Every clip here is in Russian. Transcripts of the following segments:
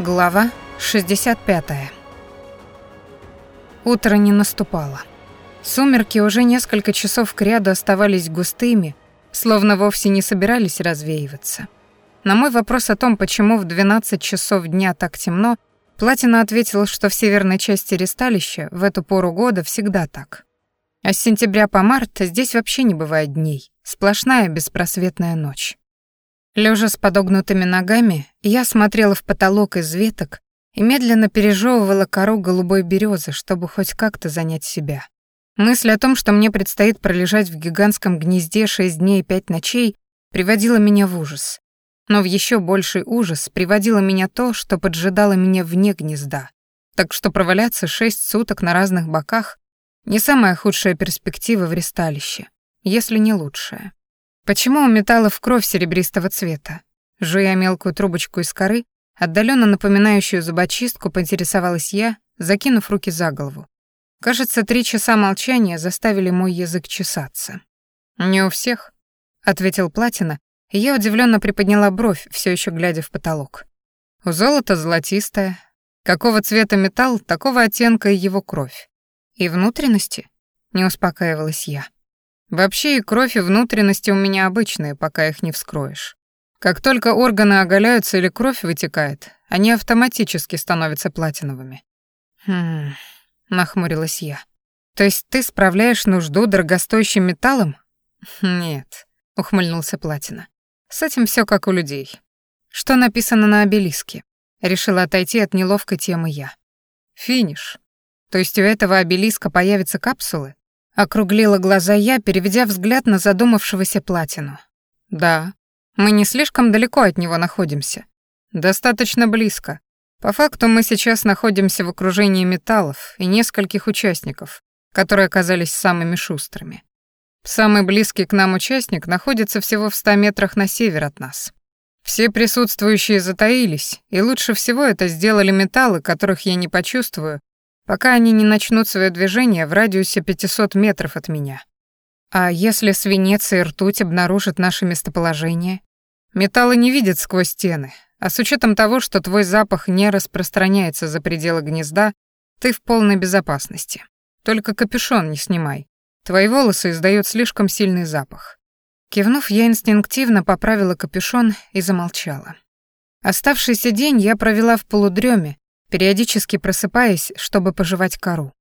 Глава 65. Утро не наступало. Сумерки уже несколько часов кряду оставались густыми, словно вовсе не собирались развеиваться. На мой вопрос о том, почему в 12 часов дня так темно, Платина ответил, что в северной части ресталища в эту пору года всегда так. А с сентября по март здесь вообще не бывает дней, сплошная беспросветная ночь. Лежа с подогнутыми ногами, я смотрела в потолок из веток и медленно пережевывала кору голубой березы, чтобы хоть как-то занять себя. Мысль о том, что мне предстоит пролежать в гигантском гнезде шесть дней и пять ночей, приводила меня в ужас. Но в еще больший ужас приводило меня то, что поджидало меня вне гнезда. Так что проваляться шесть суток на разных боках — не самая худшая перспектива в ресталище, если не лучшая. Почему у металлов кровь серебристого цвета? Жуя мелкую трубочку из коры, отдаленно напоминающую зубочистку, поинтересовалась я, закинув руки за голову. Кажется, три часа молчания заставили мой язык чесаться. «Не у всех», — ответил Платина, и я удивленно приподняла бровь, все еще глядя в потолок. «У золота золотистое. Какого цвета металл, такого оттенка и его кровь. И внутренности?» — не успокаивалась я. Вообще и кровь, и внутренности у меня обычные, пока их не вскроешь. Как только органы оголяются или кровь вытекает, они автоматически становятся платиновыми. Хм, нахмурилась я. То есть ты справляешь нужду дорогостоящим металлом? Нет, ухмыльнулся Платина. С этим все как у людей. Что написано на обелиске? Решила отойти от неловкой темы я. Финиш. То есть у этого обелиска появятся капсулы? Округлила глаза я, переведя взгляд на задумавшегося платину. Да, мы не слишком далеко от него находимся. Достаточно близко. По факту мы сейчас находимся в окружении металлов и нескольких участников, которые оказались самыми шустрыми. Самый близкий к нам участник находится всего в ста метрах на север от нас. Все присутствующие затаились, и лучше всего это сделали металлы, которых я не почувствую, пока они не начнут свое движение в радиусе 500 метров от меня. А если свинец и ртуть обнаружат наше местоположение? Металлы не видят сквозь стены, а с учетом того, что твой запах не распространяется за пределы гнезда, ты в полной безопасности. Только капюшон не снимай. Твои волосы издают слишком сильный запах. Кивнув, я инстинктивно поправила капюшон и замолчала. Оставшийся день я провела в полудреме, периодически просыпаясь, чтобы пожевать кору.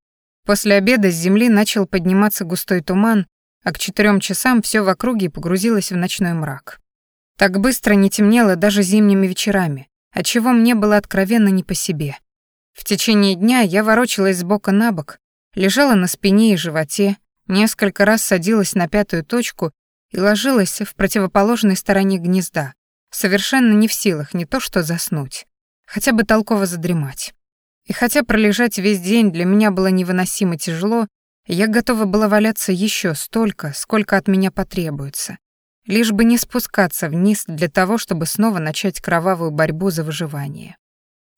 После обеда с земли начал подниматься густой туман, а к четырем часам все в округе погрузилось в ночной мрак. Так быстро не темнело даже зимними вечерами, отчего мне было откровенно не по себе. В течение дня я ворочалась с бока на бок, лежала на спине и животе, несколько раз садилась на пятую точку и ложилась в противоположной стороне гнезда, совершенно не в силах не то что заснуть, хотя бы толково задремать. И хотя пролежать весь день для меня было невыносимо тяжело, я готова была валяться еще столько, сколько от меня потребуется, лишь бы не спускаться вниз для того, чтобы снова начать кровавую борьбу за выживание.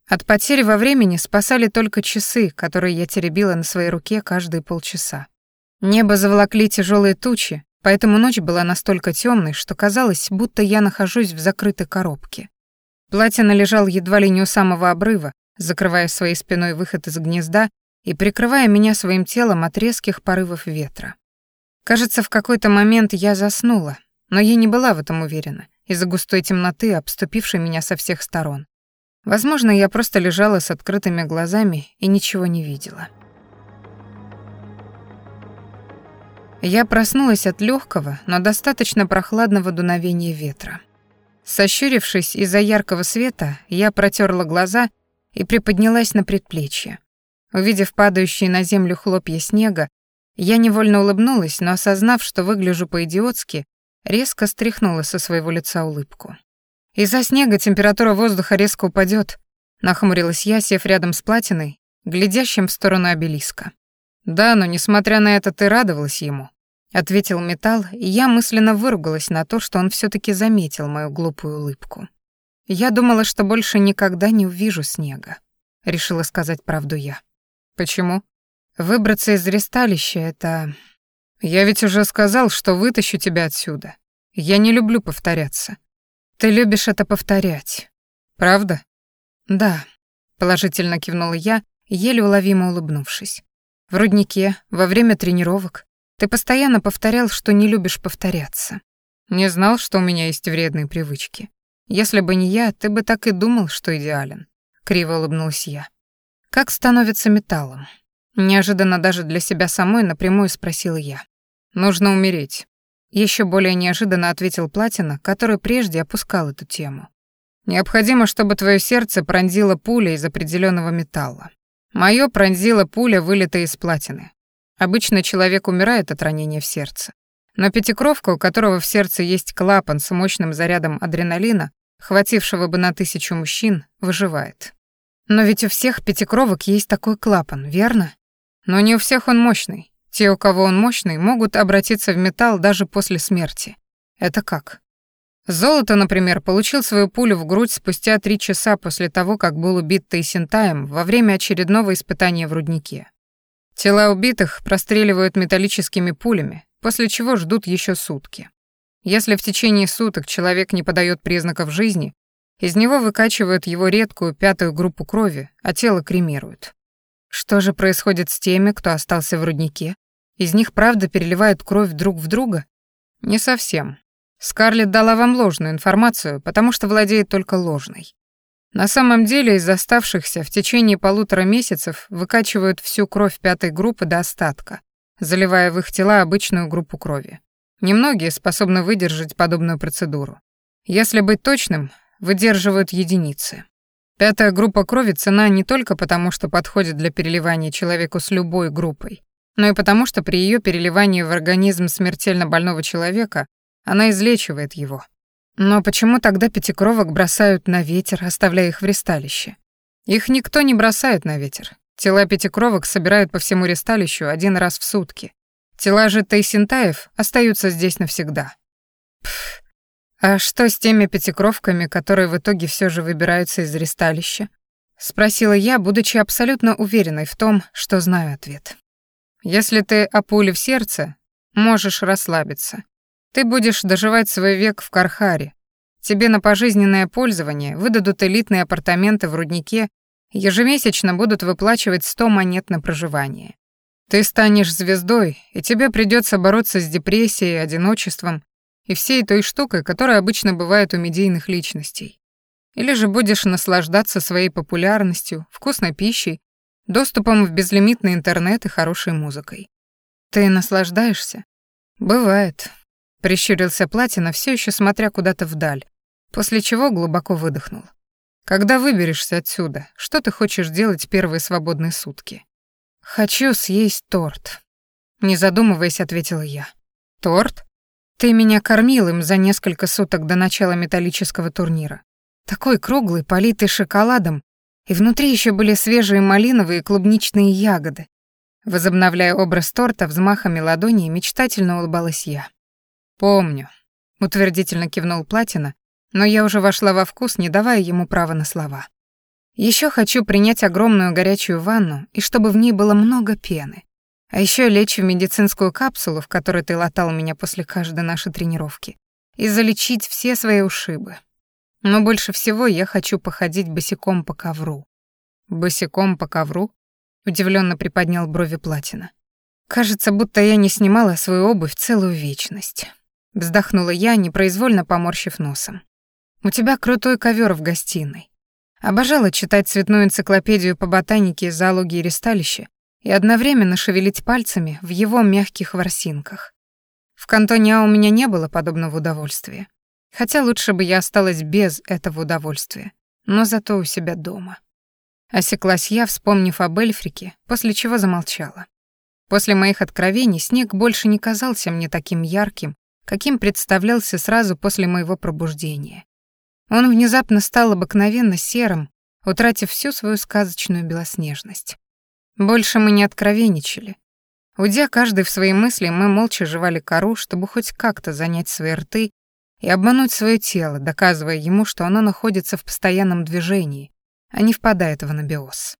От потери во времени спасали только часы, которые я теребила на своей руке каждые полчаса. Небо заволокли тяжелые тучи, поэтому ночь была настолько темной, что казалось, будто я нахожусь в закрытой коробке. Платина лежал едва ли не у самого обрыва, закрывая своей спиной выход из гнезда и прикрывая меня своим телом от резких порывов ветра. Кажется, в какой-то момент я заснула, но я не была в этом уверена из-за густой темноты, обступившей меня со всех сторон. Возможно, я просто лежала с открытыми глазами и ничего не видела. Я проснулась от легкого, но достаточно прохладного дуновения ветра. Сощурившись из-за яркого света, я протерла глаза и приподнялась на предплечье. Увидев падающие на землю хлопья снега, я невольно улыбнулась, но осознав, что выгляжу по-идиотски, резко стряхнула со своего лица улыбку. «Из-за снега температура воздуха резко упадет, нахмурилась я, сев рядом с платиной, глядящим в сторону обелиска. «Да, но несмотря на это, ты радовалась ему», ответил металл, и я мысленно выругалась на то, что он все таки заметил мою глупую улыбку. Я думала, что больше никогда не увижу снега, решила сказать правду я. Почему? Выбраться из ресталища это Я ведь уже сказал, что вытащу тебя отсюда. Я не люблю повторяться. Ты любишь это повторять. Правда? Да, положительно кивнула я, еле уловимо улыбнувшись. В руднике, во время тренировок, ты постоянно повторял, что не любишь повторяться. Не знал, что у меня есть вредные привычки. Если бы не я, ты бы так и думал, что идеален. Криво улыбнулась я. Как становится металлом? Неожиданно даже для себя самой напрямую спросила я. Нужно умереть. Еще более неожиданно ответил Платина, который прежде опускал эту тему. Необходимо, чтобы твое сердце пронзила пуля из определенного металла. Мое пронзила пуля, вылитая из платины. Обычно человек умирает от ранения в сердце. Но пятикровка, у которого в сердце есть клапан с мощным зарядом адреналина, хватившего бы на тысячу мужчин, выживает. Но ведь у всех пятикровок есть такой клапан, верно? Но не у всех он мощный. Те, у кого он мощный, могут обратиться в металл даже после смерти. Это как? Золото, например, получил свою пулю в грудь спустя три часа после того, как был убит Тейсентаем во время очередного испытания в руднике. Тела убитых простреливают металлическими пулями, после чего ждут еще сутки. Если в течение суток человек не подает признаков жизни, из него выкачивают его редкую пятую группу крови, а тело кремируют. Что же происходит с теми, кто остался в руднике? Из них правда переливают кровь друг в друга? Не совсем. Скарлетт дала вам ложную информацию, потому что владеет только ложной. На самом деле из оставшихся в течение полутора месяцев выкачивают всю кровь пятой группы до остатка, заливая в их тела обычную группу крови. Немногие способны выдержать подобную процедуру. Если быть точным, выдерживают единицы. Пятая группа крови цена не только потому, что подходит для переливания человеку с любой группой, но и потому, что при ее переливании в организм смертельно больного человека она излечивает его. Но почему тогда пятикровок бросают на ветер, оставляя их в ресталище? Их никто не бросает на ветер. Тела пятикровок собирают по всему ресталищу один раз в сутки. Тела же Тайсинтаев остаются здесь навсегда. Пф. А что с теми пятикровками, которые в итоге все же выбираются из ресталища? Спросила я, будучи абсолютно уверенной в том, что знаю ответ. Если ты о пуле в сердце, можешь расслабиться. Ты будешь доживать свой век в Кархаре. Тебе на пожизненное пользование выдадут элитные апартаменты в руднике, ежемесячно будут выплачивать 100 монет на проживание. Ты станешь звездой, и тебе придется бороться с депрессией, одиночеством и всей той штукой, которая обычно бывает у медийных личностей. Или же будешь наслаждаться своей популярностью, вкусной пищей, доступом в безлимитный интернет и хорошей музыкой. Ты наслаждаешься? Бывает, Прищурился Платина, все еще смотря куда-то вдаль, после чего глубоко выдохнул. «Когда выберешься отсюда, что ты хочешь делать первые свободные сутки?» «Хочу съесть торт», — не задумываясь, ответила я. «Торт? Ты меня кормил им за несколько суток до начала металлического турнира. Такой круглый, политый шоколадом, и внутри еще были свежие малиновые и клубничные ягоды. Возобновляя образ торта взмахами ладони, мечтательно улыбалась я. «Помню», — утвердительно кивнул Платина, но я уже вошла во вкус, не давая ему права на слова. Еще хочу принять огромную горячую ванну, и чтобы в ней было много пены. А еще лечь в медицинскую капсулу, в которой ты латал меня после каждой нашей тренировки, и залечить все свои ушибы. Но больше всего я хочу походить босиком по ковру. Босиком по ковру? Удивленно приподнял брови Платина. Кажется, будто я не снимала свою обувь целую вечность. Вздохнула я, непроизвольно поморщив носом. «У тебя крутой ковер в гостиной. Обожала читать цветную энциклопедию по ботанике, зоологии и ресталище и одновременно шевелить пальцами в его мягких ворсинках. В кантоне А у меня не было подобного удовольствия. Хотя лучше бы я осталась без этого удовольствия, но зато у себя дома. Осеклась я, вспомнив об Эльфрике, после чего замолчала. После моих откровений снег больше не казался мне таким ярким каким представлялся сразу после моего пробуждения. Он внезапно стал обыкновенно серым, утратив всю свою сказочную белоснежность. Больше мы не откровенничали. Уйдя каждый в свои мысли, мы молча жевали кору, чтобы хоть как-то занять свои рты и обмануть свое тело, доказывая ему, что оно находится в постоянном движении, а не впадает в анабиоз.